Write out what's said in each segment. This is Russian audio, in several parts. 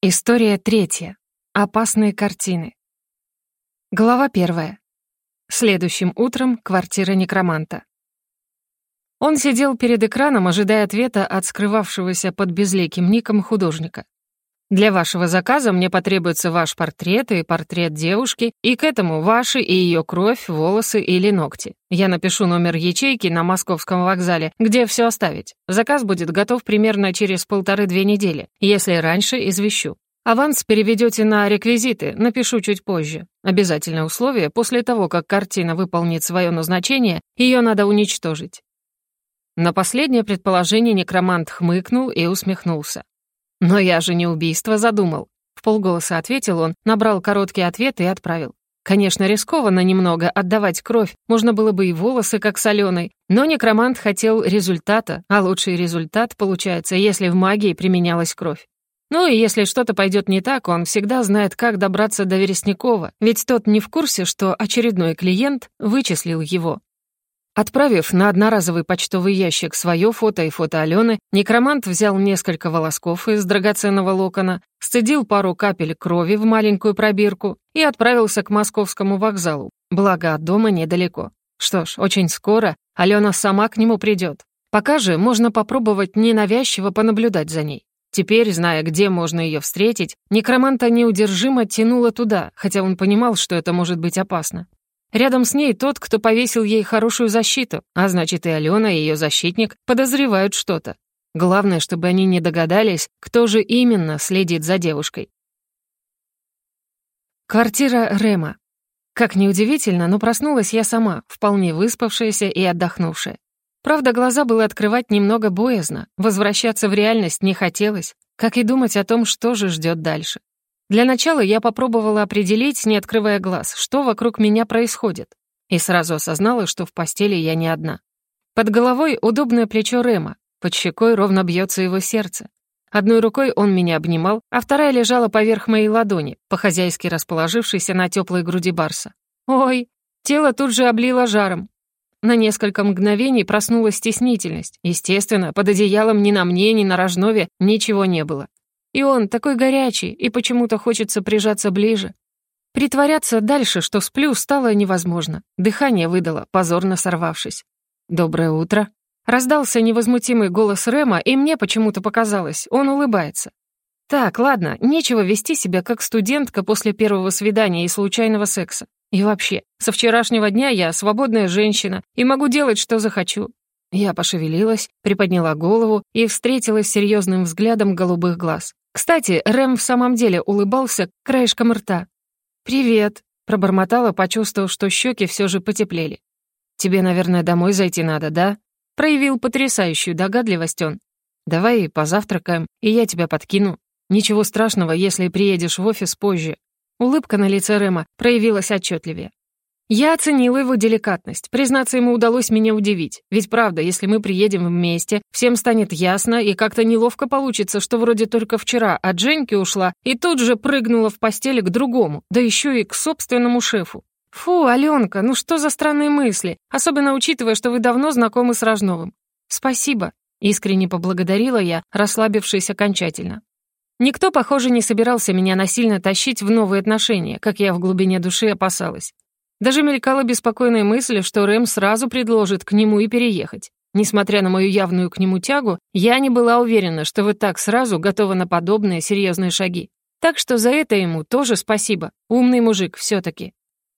История третья. Опасные картины. Глава первая. Следующим утром квартира некроманта. Он сидел перед экраном, ожидая ответа от скрывавшегося под безликим ником художника. Для вашего заказа мне потребуется ваш портрет и портрет девушки, и к этому ваши и ее кровь, волосы или ногти. Я напишу номер ячейки на московском вокзале, где все оставить. Заказ будет готов примерно через полторы-две недели. Если раньше, извещу. Аванс переведете на реквизиты, напишу чуть позже. Обязательное условие, после того, как картина выполнит свое назначение, ее надо уничтожить. На последнее предположение некромант хмыкнул и усмехнулся. «Но я же не убийство задумал», — в полголоса ответил он, набрал короткий ответ и отправил. Конечно, рискованно немного отдавать кровь, можно было бы и волосы, как соленой, но некромант хотел результата, а лучший результат получается, если в магии применялась кровь. Ну и если что-то пойдет не так, он всегда знает, как добраться до Вересникова, ведь тот не в курсе, что очередной клиент вычислил его. Отправив на одноразовый почтовый ящик свое фото и фото Алены, некромант взял несколько волосков из драгоценного локона, сцедил пару капель крови в маленькую пробирку и отправился к московскому вокзалу, благо от дома недалеко. Что ж, очень скоро Алена сама к нему придет. Пока же можно попробовать ненавязчиво понаблюдать за ней. Теперь, зная, где можно ее встретить, некроманта неудержимо тянуло туда, хотя он понимал, что это может быть опасно. Рядом с ней тот, кто повесил ей хорошую защиту, а значит и Алена, и ее защитник подозревают что-то. Главное, чтобы они не догадались, кто же именно следит за девушкой. Квартира Рема. Как неудивительно, но проснулась я сама, вполне выспавшаяся и отдохнувшая. Правда, глаза было открывать немного боязно, возвращаться в реальность не хотелось, как и думать о том, что же ждет дальше. Для начала я попробовала определить, не открывая глаз, что вокруг меня происходит, и сразу осознала, что в постели я не одна. Под головой удобное плечо Рема, под щекой ровно бьется его сердце. Одной рукой он меня обнимал, а вторая лежала поверх моей ладони, по-хозяйски расположившейся на теплой груди Барса. Ой, тело тут же облило жаром. На несколько мгновений проснулась стеснительность. Естественно, под одеялом ни на мне, ни на Рожнове ничего не было. И он такой горячий, и почему-то хочется прижаться ближе. Притворяться дальше, что сплю, стало невозможно. Дыхание выдало, позорно сорвавшись. «Доброе утро». Раздался невозмутимый голос Рема, и мне почему-то показалось, он улыбается. Так, ладно, нечего вести себя как студентка после первого свидания и случайного секса. И вообще, со вчерашнего дня я свободная женщина и могу делать, что захочу. Я пошевелилась, приподняла голову и встретилась серьезным взглядом голубых глаз. Кстати, Рэм в самом деле улыбался краешком рта. «Привет», — пробормотала, почувствовав, что щеки все же потеплели. «Тебе, наверное, домой зайти надо, да?» Проявил потрясающую догадливость он. «Давай позавтракаем, и я тебя подкину. Ничего страшного, если приедешь в офис позже». Улыбка на лице Рэма проявилась отчетливее. Я оценила его деликатность. Признаться, ему удалось меня удивить. Ведь правда, если мы приедем вместе, всем станет ясно, и как-то неловко получится, что вроде только вчера от Женьки ушла и тут же прыгнула в постели к другому, да еще и к собственному шефу. Фу, Аленка, ну что за странные мысли, особенно учитывая, что вы давно знакомы с Рожновым. Спасибо, искренне поблагодарила я, расслабившись окончательно. Никто, похоже, не собирался меня насильно тащить в новые отношения, как я в глубине души опасалась. Даже мелькала беспокойная мысль, что Рэм сразу предложит к нему и переехать. Несмотря на мою явную к нему тягу, я не была уверена, что вы так сразу готовы на подобные серьезные шаги. Так что за это ему тоже спасибо. Умный мужик все таки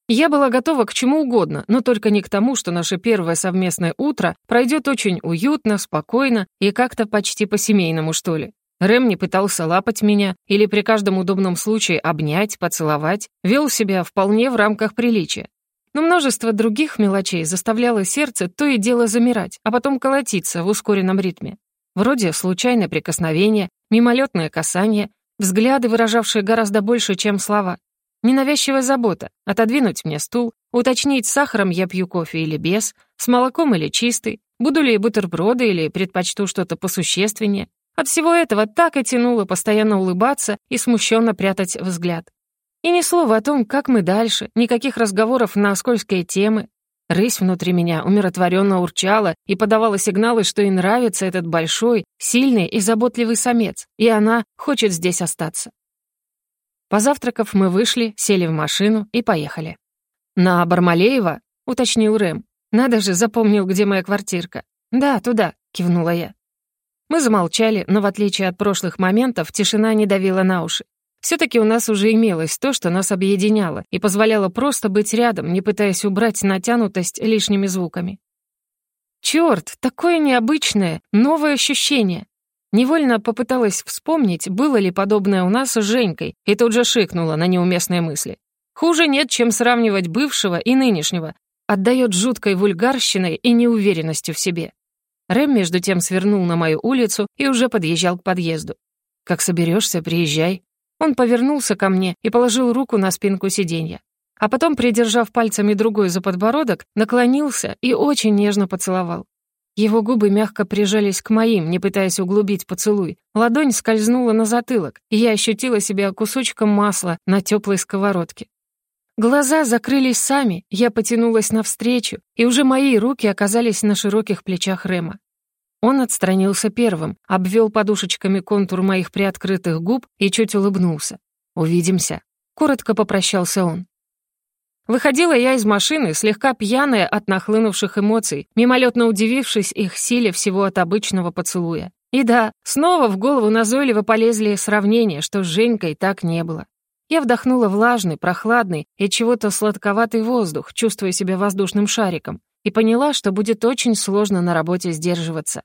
Я была готова к чему угодно, но только не к тому, что наше первое совместное утро пройдет очень уютно, спокойно и как-то почти по-семейному, что ли. Рэм не пытался лапать меня или при каждом удобном случае обнять, поцеловать, вел себя вполне в рамках приличия. Но множество других мелочей заставляло сердце то и дело замирать, а потом колотиться в ускоренном ритме. Вроде случайное прикосновение, мимолетное касание, взгляды, выражавшие гораздо больше, чем слова. Ненавязчивая забота — отодвинуть мне стул, уточнить, сахаром я пью кофе или без, с молоком или чистый, буду ли бутерброды или предпочту что-то посущественнее, от всего этого так и тянуло постоянно улыбаться и смущенно прятать взгляд. И ни слова о том, как мы дальше, никаких разговоров на скользкие темы. Рысь внутри меня умиротворенно урчала и подавала сигналы, что ей нравится этот большой, сильный и заботливый самец, и она хочет здесь остаться. Позавтракав, мы вышли, сели в машину и поехали. «На Бармалеева?» — уточнил Рэм. «Надо же, запомнил, где моя квартирка». «Да, туда», — кивнула я. Мы замолчали, но в отличие от прошлых моментов, тишина не давила на уши. все таки у нас уже имелось то, что нас объединяло и позволяло просто быть рядом, не пытаясь убрать натянутость лишними звуками. Чёрт, такое необычное, новое ощущение. Невольно попыталась вспомнить, было ли подобное у нас с Женькой, и тут же шикнула на неуместные мысли. Хуже нет, чем сравнивать бывшего и нынешнего. Отдает жуткой вульгарщиной и неуверенностью в себе. Рэм, между тем, свернул на мою улицу и уже подъезжал к подъезду. «Как соберешься, приезжай». Он повернулся ко мне и положил руку на спинку сиденья. А потом, придержав пальцами другой за подбородок, наклонился и очень нежно поцеловал. Его губы мягко прижались к моим, не пытаясь углубить поцелуй. Ладонь скользнула на затылок, и я ощутила себя кусочком масла на теплой сковородке. Глаза закрылись сами, я потянулась навстречу, и уже мои руки оказались на широких плечах Рема. Он отстранился первым, обвел подушечками контур моих приоткрытых губ и чуть улыбнулся. «Увидимся», — коротко попрощался он. Выходила я из машины, слегка пьяная от нахлынувших эмоций, мимолетно удивившись их силе всего от обычного поцелуя. И да, снова в голову назойливо полезли сравнения, что с Женькой так не было. Я вдохнула влажный, прохладный и чего-то сладковатый воздух, чувствуя себя воздушным шариком, и поняла, что будет очень сложно на работе сдерживаться.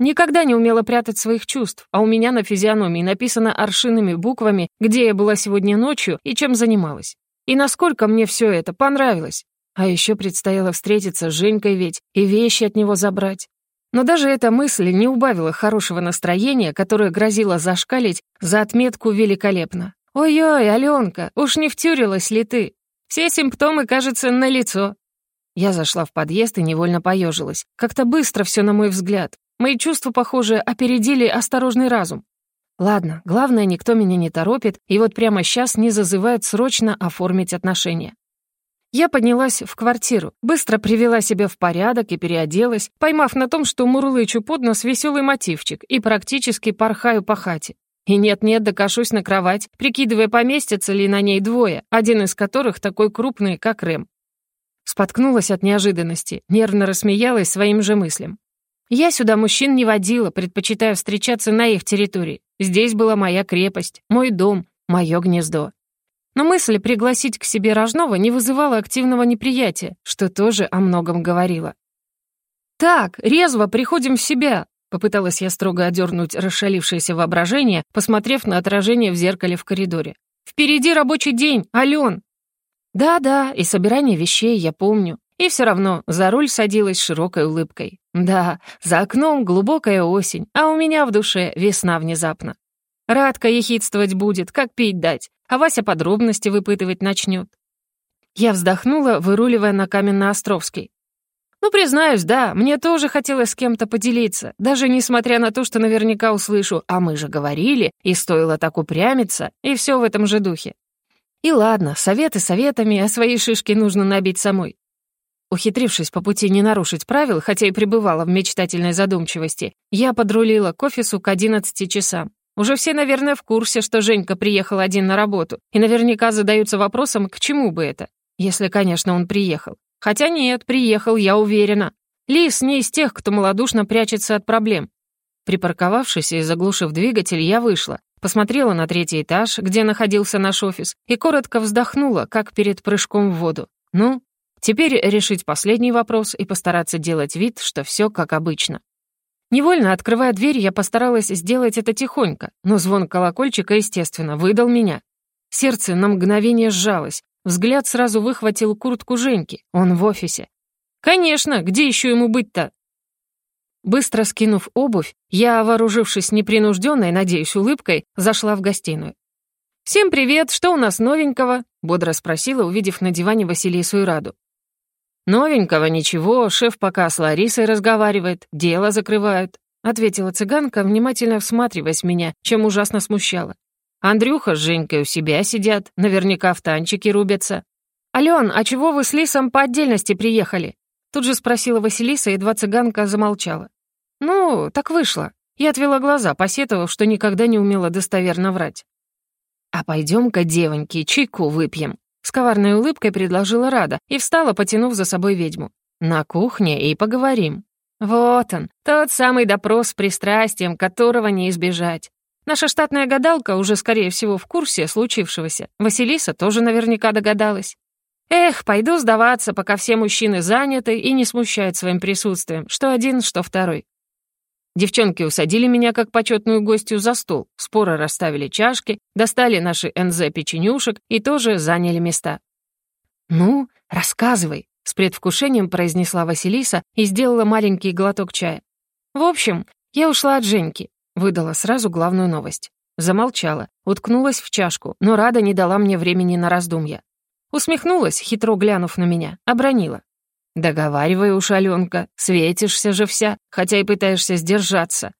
Никогда не умела прятать своих чувств, а у меня на физиономии написано аршинными буквами, где я была сегодня ночью и чем занималась. И насколько мне все это понравилось. А еще предстояло встретиться с Женькой ведь и вещи от него забрать. Но даже эта мысль не убавила хорошего настроения, которое грозило зашкалить за отметку «великолепно». «Ой-ой, Аленка, уж не втюрилась ли ты? Все симптомы, кажется, налицо». Я зашла в подъезд и невольно поежилась. Как-то быстро все, на мой взгляд. Мои чувства, похоже, опередили осторожный разум. Ладно, главное, никто меня не торопит, и вот прямо сейчас не зазывает срочно оформить отношения. Я поднялась в квартиру, быстро привела себя в порядок и переоделась, поймав на том, что мурлычу под нос веселый мотивчик и практически порхаю по хате. И нет-нет, докашусь на кровать, прикидывая, поместятся ли на ней двое, один из которых такой крупный, как Рэм. Споткнулась от неожиданности, нервно рассмеялась своим же мыслям. Я сюда мужчин не водила, предпочитая встречаться на их территории. Здесь была моя крепость, мой дом, мое гнездо. Но мысль пригласить к себе Рожного не вызывала активного неприятия, что тоже о многом говорило. «Так, резво приходим в себя», — попыталась я строго одернуть расшалившееся воображение, посмотрев на отражение в зеркале в коридоре. «Впереди рабочий день, Ален!» «Да-да, и собирание вещей я помню. И все равно за руль садилась широкой улыбкой. Да, за окном глубокая осень, а у меня в душе весна внезапно. Радка ехидствовать будет, как пить дать, а Вася подробности выпытывать начнет. Я вздохнула, выруливая на Каменно-Островский. Ну, признаюсь, да, мне тоже хотелось с кем-то поделиться, даже несмотря на то, что наверняка услышу «а мы же говорили», и стоило так упрямиться, и все в этом же духе. И ладно, советы советами, а свои шишки нужно набить самой. Ухитрившись по пути не нарушить правил, хотя и пребывала в мечтательной задумчивости, я подрулила к офису к 11 часам. Уже все, наверное, в курсе, что Женька приехал один на работу, и наверняка задаются вопросом, к чему бы это, если, конечно, он приехал. Хотя нет, приехал, я уверена. Лис не из тех, кто малодушно прячется от проблем. Припарковавшись и заглушив двигатель, я вышла, посмотрела на третий этаж, где находился наш офис, и коротко вздохнула, как перед прыжком в воду. Ну, Теперь решить последний вопрос и постараться делать вид, что все как обычно. Невольно открывая дверь, я постаралась сделать это тихонько, но звон колокольчика, естественно, выдал меня. Сердце на мгновение сжалось, взгляд сразу выхватил куртку Женьки, он в офисе. «Конечно, где еще ему быть-то?» Быстро скинув обувь, я, вооружившись непринужденной, надеюсь, улыбкой, зашла в гостиную. «Всем привет, что у нас новенького?» — бодро спросила, увидев на диване Василису и Раду. «Новенького ничего, шеф пока с Ларисой разговаривает, дело закрывают», ответила цыганка, внимательно всматриваясь в меня, чем ужасно смущала. «Андрюха с Женькой у себя сидят, наверняка в танчике рубятся». «Ален, а чего вы с Лисом по отдельности приехали?» Тут же спросила Василиса, едва цыганка замолчала. «Ну, так вышло». Я отвела глаза, посетовав, что никогда не умела достоверно врать. «А пойдем-ка, девоньки, чайку выпьем», — с коварной улыбкой предложила Рада и встала, потянув за собой ведьму. «На кухне и поговорим». Вот он, тот самый допрос с пристрастием, которого не избежать. Наша штатная гадалка уже, скорее всего, в курсе случившегося. Василиса тоже наверняка догадалась. Эх, пойду сдаваться, пока все мужчины заняты и не смущают своим присутствием, что один, что второй. Девчонки усадили меня как почетную гостью за стол, споро расставили чашки, достали наши НЗ печенюшек и тоже заняли места. «Ну, рассказывай», — с предвкушением произнесла Василиса и сделала маленький глоток чая. «В общем, я ушла от Женьки», — выдала сразу главную новость. Замолчала, уткнулась в чашку, но Рада не дала мне времени на раздумья. Усмехнулась, хитро глянув на меня, обронила. «Договаривай уж, Аленка, светишься же вся, хотя и пытаешься сдержаться».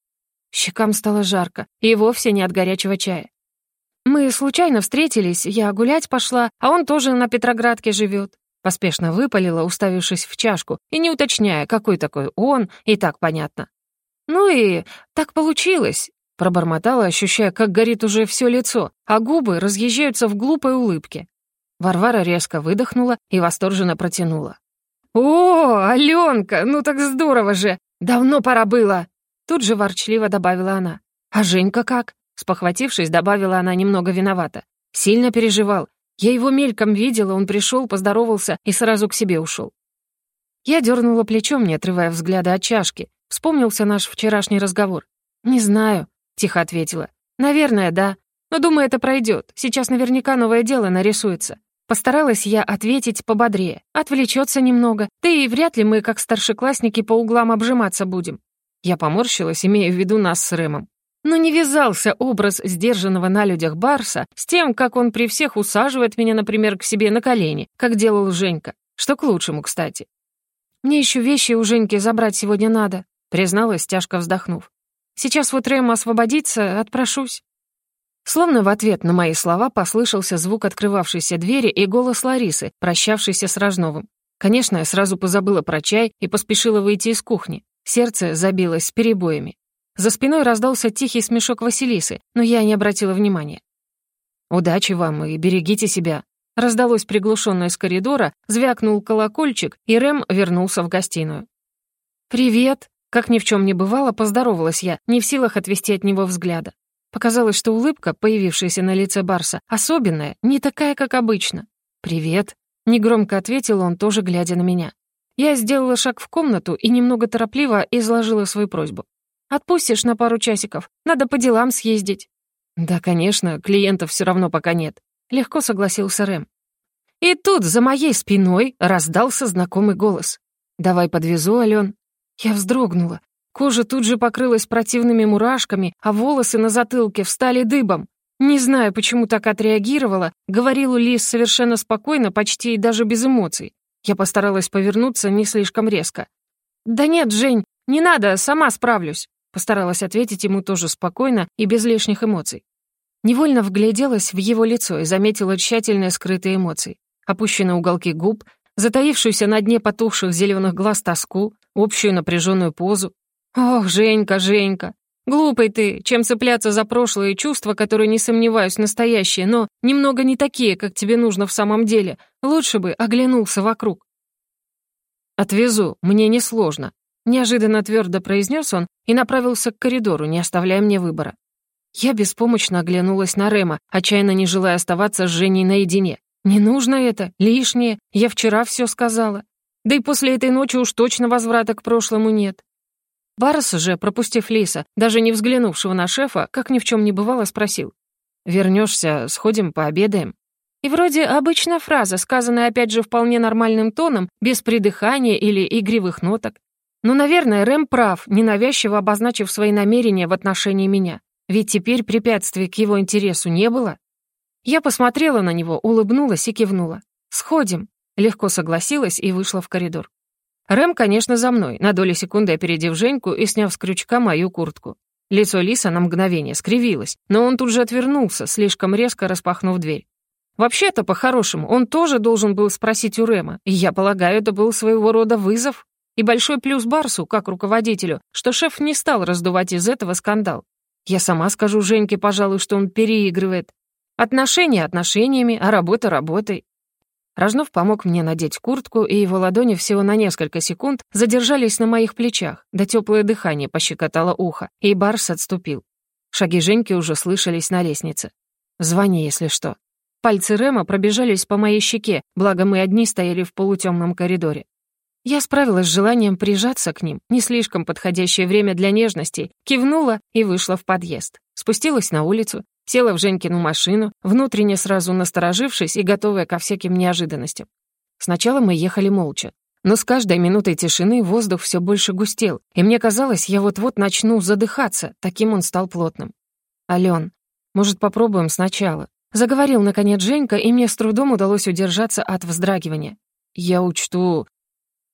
Щекам стало жарко, и вовсе не от горячего чая. «Мы случайно встретились, я гулять пошла, а он тоже на Петроградке живет. Поспешно выпалила, уставившись в чашку, и не уточняя, какой такой он, и так понятно. «Ну и так получилось», — пробормотала, ощущая, как горит уже все лицо, а губы разъезжаются в глупой улыбке. Варвара резко выдохнула и восторженно протянула. «О, Аленка, ну так здорово же! Давно пора было!» Тут же ворчливо добавила она. «А Женька как?» Спохватившись, добавила она немного виновата. «Сильно переживал. Я его мельком видела, он пришел, поздоровался и сразу к себе ушел. Я дернула плечом, не отрывая взгляда от чашки. Вспомнился наш вчерашний разговор. «Не знаю», — тихо ответила. «Наверное, да. Но думаю, это пройдет. Сейчас наверняка новое дело нарисуется. Постаралась я ответить пободрее. Отвлечется немного, да и вряд ли мы, как старшеклассники, по углам обжиматься будем. Я поморщилась, имея в виду нас с Рэмом. Но не вязался образ сдержанного на людях Барса с тем, как он при всех усаживает меня, например, к себе на колени, как делал Женька. Что к лучшему, кстати. «Мне еще вещи у Женьки забрать сегодня надо», призналась, тяжко вздохнув. «Сейчас вот Рэм освободится, отпрошусь». Словно в ответ на мои слова послышался звук открывавшейся двери и голос Ларисы, прощавшейся с Рожновым. Конечно, я сразу позабыла про чай и поспешила выйти из кухни. Сердце забилось с перебоями. За спиной раздался тихий смешок Василисы, но я не обратила внимания. «Удачи вам и берегите себя», Раздалось приглушенное из коридора, звякнул колокольчик, и Рэм вернулся в гостиную. «Привет!» Как ни в чем не бывало, поздоровалась я, не в силах отвести от него взгляда. Показалось, что улыбка, появившаяся на лице Барса, особенная, не такая, как обычно. «Привет», — негромко ответил он, тоже глядя на меня. Я сделала шаг в комнату и немного торопливо изложила свою просьбу. «Отпустишь на пару часиков? Надо по делам съездить». «Да, конечно, клиентов все равно пока нет», — легко согласился Рэм. И тут за моей спиной раздался знакомый голос. «Давай подвезу, Ален». Я вздрогнула. Кожа тут же покрылась противными мурашками, а волосы на затылке встали дыбом. Не знаю, почему так отреагировала, говорил Лис совершенно спокойно, почти и даже без эмоций. Я постаралась повернуться не слишком резко. «Да нет, Жень, не надо, сама справлюсь», постаралась ответить ему тоже спокойно и без лишних эмоций. Невольно вгляделась в его лицо и заметила тщательно скрытые эмоции. Опущенные уголки губ, затаившуюся на дне потухших зеленых глаз тоску, общую напряженную позу. «Ох, Женька, Женька, глупый ты, чем цепляться за прошлые чувства, которые, не сомневаюсь, настоящие, но немного не такие, как тебе нужно в самом деле. Лучше бы оглянулся вокруг». «Отвезу, мне несложно», — неожиданно твердо произнес он и направился к коридору, не оставляя мне выбора. Я беспомощно оглянулась на Рема, отчаянно не желая оставаться с Женей наедине. «Не нужно это, лишнее, я вчера все сказала. Да и после этой ночи уж точно возврата к прошлому нет. Барс же, пропустив Лиса, даже не взглянувшего на шефа, как ни в чем не бывало, спросил. «Вернешься, сходим, пообедаем?» И вроде обычная фраза, сказанная опять же вполне нормальным тоном, без придыхания или игривых ноток. Но, наверное, Рэм прав, ненавязчиво обозначив свои намерения в отношении меня. Ведь теперь препятствий к его интересу не было. Я посмотрела на него, улыбнулась и кивнула. «Сходим», — легко согласилась и вышла в коридор. Рэм, конечно, за мной, на долю секунды опередив Женьку и сняв с крючка мою куртку. Лицо Лиса на мгновение скривилось, но он тут же отвернулся, слишком резко распахнув дверь. Вообще-то, по-хорошему, он тоже должен был спросить у Рэма, и я полагаю, это был своего рода вызов. И большой плюс Барсу, как руководителю, что шеф не стал раздувать из этого скандал. Я сама скажу Женьке, пожалуй, что он переигрывает. Отношения отношениями, а работа работой. Рожнов помог мне надеть куртку, и его ладони всего на несколько секунд задержались на моих плечах, да теплое дыхание пощекотало ухо, и Барс отступил. Шаги Женьки уже слышались на лестнице. «Звони, если что». Пальцы Рема пробежались по моей щеке, благо мы одни стояли в полутемном коридоре. Я справилась с желанием прижаться к ним, не слишком подходящее время для нежностей, кивнула и вышла в подъезд. Спустилась на улицу, Села в Женькину машину, внутренне сразу насторожившись и готовая ко всяким неожиданностям. Сначала мы ехали молча. Но с каждой минутой тишины воздух все больше густел, и мне казалось, я вот-вот начну задыхаться, таким он стал плотным. «Ален, может, попробуем сначала?» Заговорил, наконец, Женька, и мне с трудом удалось удержаться от вздрагивания. «Я учту...»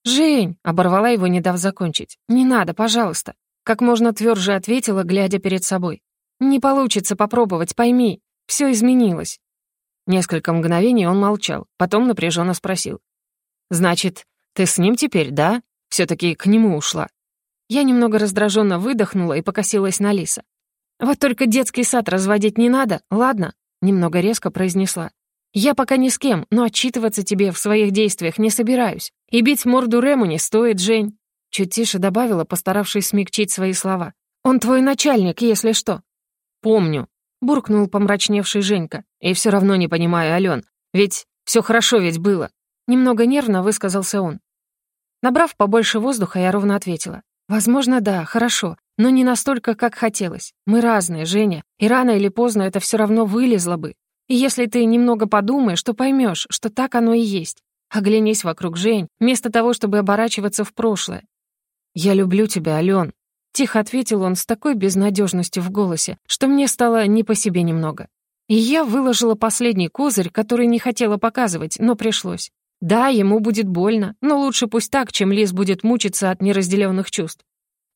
«Жень!» — оборвала его, не дав закончить. «Не надо, пожалуйста!» Как можно тверже ответила, глядя перед собой. «Не получится попробовать, пойми. Все изменилось». Несколько мгновений он молчал, потом напряженно спросил. «Значит, ты с ним теперь, да? все таки к нему ушла». Я немного раздраженно выдохнула и покосилась на Лиса. «Вот только детский сад разводить не надо, ладно?» Немного резко произнесла. «Я пока ни с кем, но отчитываться тебе в своих действиях не собираюсь. И бить морду Рему не стоит, Жень». Чуть тише добавила, постаравшись смягчить свои слова. «Он твой начальник, если что. «Помню», — буркнул помрачневший Женька. «И все равно не понимаю, Ален. Ведь все хорошо ведь было». Немного нервно высказался он. Набрав побольше воздуха, я ровно ответила. «Возможно, да, хорошо, но не настолько, как хотелось. Мы разные, Женя, и рано или поздно это все равно вылезло бы. И если ты немного подумаешь, то поймешь, что так оно и есть. Оглянись вокруг, Жень, вместо того, чтобы оборачиваться в прошлое. «Я люблю тебя, Ален», Тихо ответил он с такой безнадежностью в голосе, что мне стало не по себе немного. И я выложила последний козырь, который не хотела показывать, но пришлось. Да, ему будет больно, но лучше пусть так, чем Лис будет мучиться от неразделенных чувств.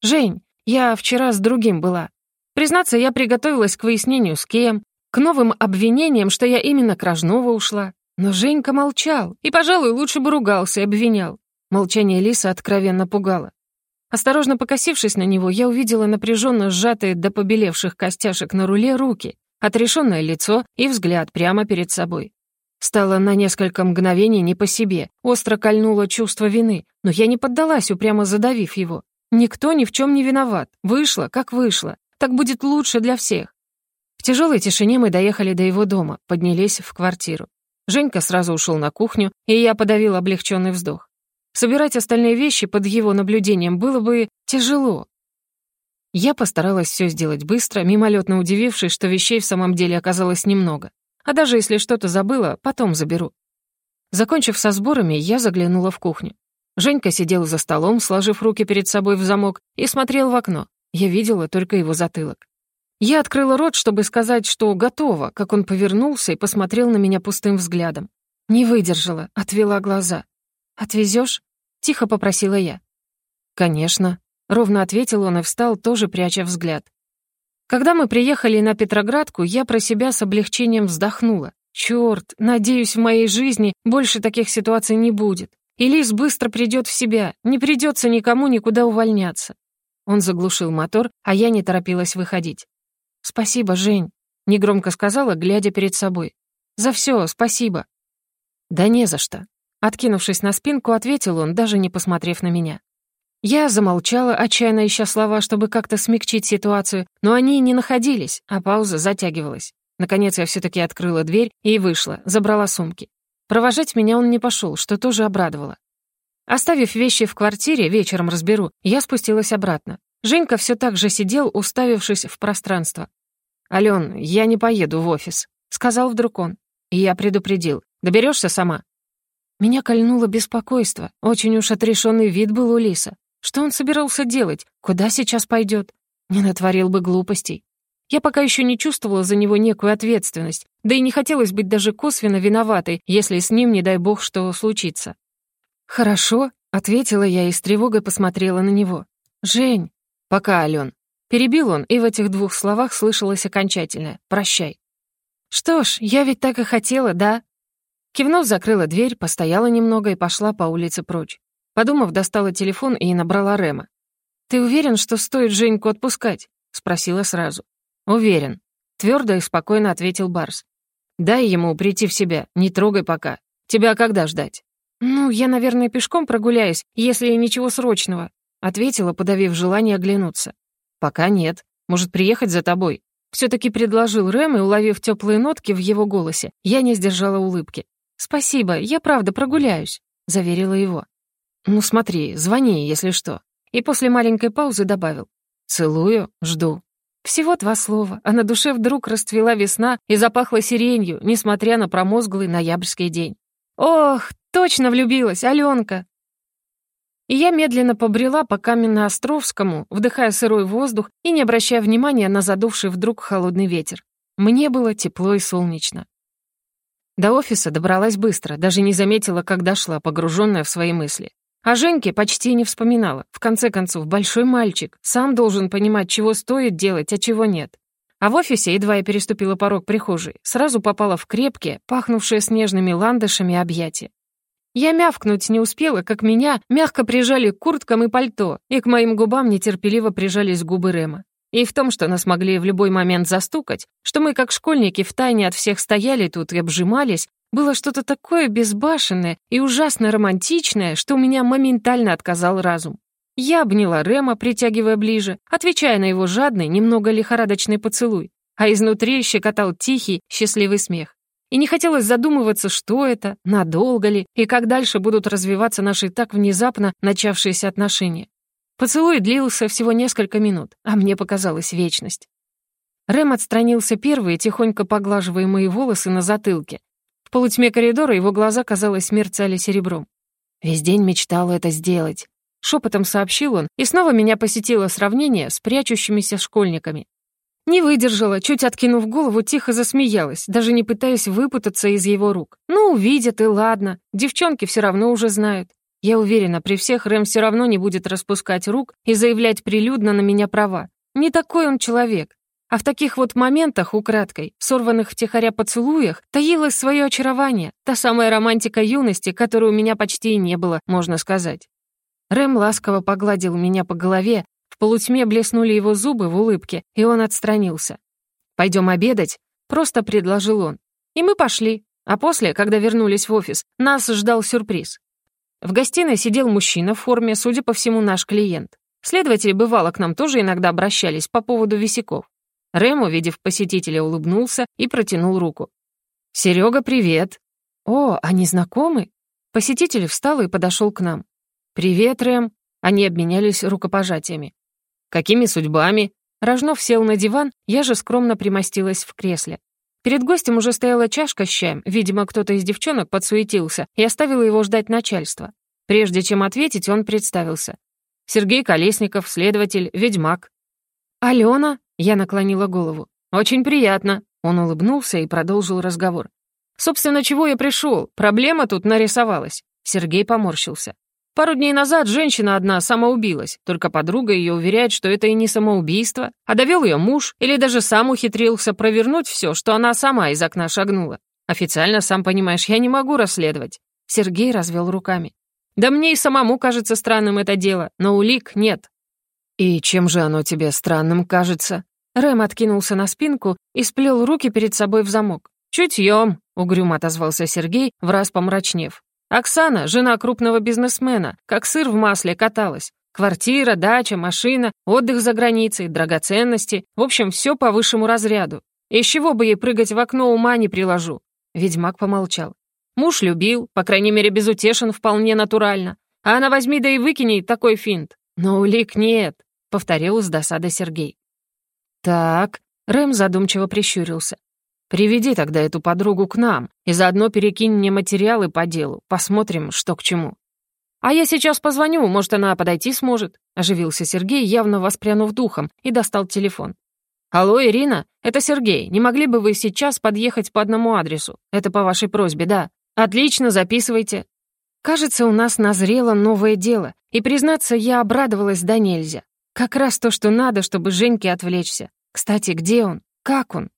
«Жень, я вчера с другим была. Признаться, я приготовилась к выяснению с кем, к новым обвинениям, что я именно к ушла. Но Женька молчал, и, пожалуй, лучше бы ругался и обвинял. Молчание Лиса откровенно пугало. Осторожно покосившись на него, я увидела напряженно сжатые до побелевших костяшек на руле руки, отрешенное лицо и взгляд прямо перед собой. Стало на несколько мгновений не по себе, остро кольнуло чувство вины, но я не поддалась, упрямо задавив его. Никто ни в чем не виноват. Вышло, как вышло. Так будет лучше для всех. В тяжелой тишине мы доехали до его дома, поднялись в квартиру. Женька сразу ушел на кухню, и я подавил облегченный вздох. Собирать остальные вещи под его наблюдением было бы тяжело. Я постаралась все сделать быстро, мимолетно удивившись, что вещей в самом деле оказалось немного. А даже если что-то забыла, потом заберу. Закончив со сборами, я заглянула в кухню. Женька сидел за столом, сложив руки перед собой в замок, и смотрел в окно. Я видела только его затылок. Я открыла рот, чтобы сказать, что готова, как он повернулся и посмотрел на меня пустым взглядом. Не выдержала, отвела глаза. «Отвезёшь?» — тихо попросила я. «Конечно», — ровно ответил он и встал, тоже пряча взгляд. Когда мы приехали на Петроградку, я про себя с облегчением вздохнула. Чёрт, надеюсь, в моей жизни больше таких ситуаций не будет. И Лис быстро придёт в себя, не придётся никому никуда увольняться. Он заглушил мотор, а я не торопилась выходить. «Спасибо, Жень», — негромко сказала, глядя перед собой. «За всё, спасибо». «Да не за что», Откинувшись на спинку, ответил он, даже не посмотрев на меня. Я замолчала, отчаянно ища слова, чтобы как-то смягчить ситуацию, но они не находились, а пауза затягивалась. Наконец я все-таки открыла дверь и вышла, забрала сумки. Провожать меня он не пошел, что тоже обрадовало. Оставив вещи в квартире, вечером разберу, я спустилась обратно. Женька все так же сидел, уставившись в пространство. «Ален, я не поеду в офис», — сказал вдруг он. И я предупредил. «Доберешься сама?» Меня кольнуло беспокойство. Очень уж отрешенный вид был у Лиса. Что он собирался делать? Куда сейчас пойдет? Не натворил бы глупостей. Я пока еще не чувствовала за него некую ответственность, да и не хотелось быть даже косвенно виноватой, если с ним, не дай бог, что случится. «Хорошо», — ответила я и с тревогой посмотрела на него. «Жень». «Пока, Ален». Перебил он, и в этих двух словах слышалось окончательное «прощай». «Что ж, я ведь так и хотела, да?» Кивнув, закрыла дверь, постояла немного и пошла по улице прочь. Подумав, достала телефон и набрала Рема. «Ты уверен, что стоит Женьку отпускать?» — спросила сразу. «Уверен», — твердо и спокойно ответил Барс. Дай ему прийти в себя, не трогай пока. Тебя когда ждать?» «Ну, я, наверное, пешком прогуляюсь, если ничего срочного», ответила, подавив желание оглянуться. «Пока нет. Может, приехать за тобой?» Все-таки предложил Рэм, и, уловив теплые нотки в его голосе, я не сдержала улыбки. «Спасибо, я правда прогуляюсь», — заверила его. «Ну смотри, звони, если что». И после маленькой паузы добавил. «Целую, жду». Всего два слова, а на душе вдруг расцвела весна и запахло сиренью, несмотря на промозглый ноябрьский день. «Ох, точно влюбилась, Аленка!» И я медленно побрела по Каменно-Островскому, вдыхая сырой воздух и не обращая внимания на задувший вдруг холодный ветер. Мне было тепло и солнечно. До офиса добралась быстро, даже не заметила, как дошла, погруженная в свои мысли. О Женьке почти не вспоминала. В конце концов, большой мальчик, сам должен понимать, чего стоит делать, а чего нет. А в офисе, едва я переступила порог прихожей, сразу попала в крепкие, пахнувшие снежными ландышами объятия. Я мявкнуть не успела, как меня мягко прижали к курткам и пальто, и к моим губам нетерпеливо прижались губы Рема. И в том, что нас могли в любой момент застукать, что мы, как школьники, втайне от всех стояли тут и обжимались, было что-то такое безбашенное и ужасно романтичное, что у меня моментально отказал разум. Я обняла Рема, притягивая ближе, отвечая на его жадный, немного лихорадочный поцелуй, а изнутри щекотал тихий, счастливый смех. И не хотелось задумываться, что это, надолго ли, и как дальше будут развиваться наши так внезапно начавшиеся отношения. Поцелуй длился всего несколько минут, а мне показалась вечность. Рэм отстранился первый, тихонько поглаживая мои волосы на затылке, в полутьме коридора его глаза, казалось, мерцали серебром. «Весь день мечтал это сделать», — шепотом сообщил он, и снова меня посетило сравнение с прячущимися школьниками. Не выдержала, чуть откинув голову, тихо засмеялась, даже не пытаясь выпутаться из его рук. «Ну, увидят, и ладно. Девчонки все равно уже знают. Я уверена, при всех Рэм все равно не будет распускать рук и заявлять прилюдно на меня права. Не такой он человек. А в таких вот моментах, украдкой, сорванных втихаря поцелуях, таилось свое очарование, та самая романтика юности, которой у меня почти и не было, можно сказать. Рэм ласково погладил меня по голове, в полутьме блеснули его зубы в улыбке, и он отстранился. «Пойдем обедать?» — просто предложил он. И мы пошли. А после, когда вернулись в офис, нас ждал сюрприз. В гостиной сидел мужчина в форме, судя по всему, наш клиент. Следователи, бывало, к нам тоже иногда обращались по поводу висяков. Рэм, увидев посетителя, улыбнулся и протянул руку. «Серега, привет!» «О, они знакомы?» Посетитель встал и подошел к нам. «Привет, Рэм!» Они обменялись рукопожатиями. «Какими судьбами?» Рожнов сел на диван, я же скромно примостилась в кресле. Перед гостем уже стояла чашка с чаем, видимо, кто-то из девчонок подсуетился и оставил его ждать начальства. Прежде чем ответить, он представился. Сергей Колесников, следователь, ведьмак. «Алена?» Я наклонила голову. «Очень приятно». Он улыбнулся и продолжил разговор. «Собственно, чего я пришел? Проблема тут нарисовалась». Сергей поморщился. Пару дней назад женщина одна самоубилась, только подруга ее уверяет, что это и не самоубийство, а довел ее муж или даже сам ухитрился провернуть все, что она сама из окна шагнула. Официально, сам понимаешь, я не могу расследовать. Сергей развел руками. Да мне и самому кажется странным это дело, но улик нет. «И чем же оно тебе странным кажется?» Рэм откинулся на спинку и сплел руки перед собой в замок. «Чутьем», — угрюмо отозвался Сергей, враз помрачнев. «Оксана, жена крупного бизнесмена, как сыр в масле каталась. Квартира, дача, машина, отдых за границей, драгоценности, в общем, все по высшему разряду. Из чего бы ей прыгать в окно, ума не приложу». Ведьмак помолчал. Муж любил, по крайней мере, безутешен вполне натурально. А она возьми да и выкини такой финт. Но улик нет, — повторил с досадой Сергей. «Так», — Рэм задумчиво прищурился. «Приведи тогда эту подругу к нам и заодно перекинь мне материалы по делу. Посмотрим, что к чему». «А я сейчас позвоню, может, она подойти сможет», — оживился Сергей, явно воспрянув духом, и достал телефон. «Алло, Ирина, это Сергей. Не могли бы вы сейчас подъехать по одному адресу? Это по вашей просьбе, да. Отлично, записывайте». Кажется, у нас назрело новое дело, и, признаться, я обрадовалась да нельзя. Как раз то, что надо, чтобы Женьке отвлечься. Кстати, где он? Как он?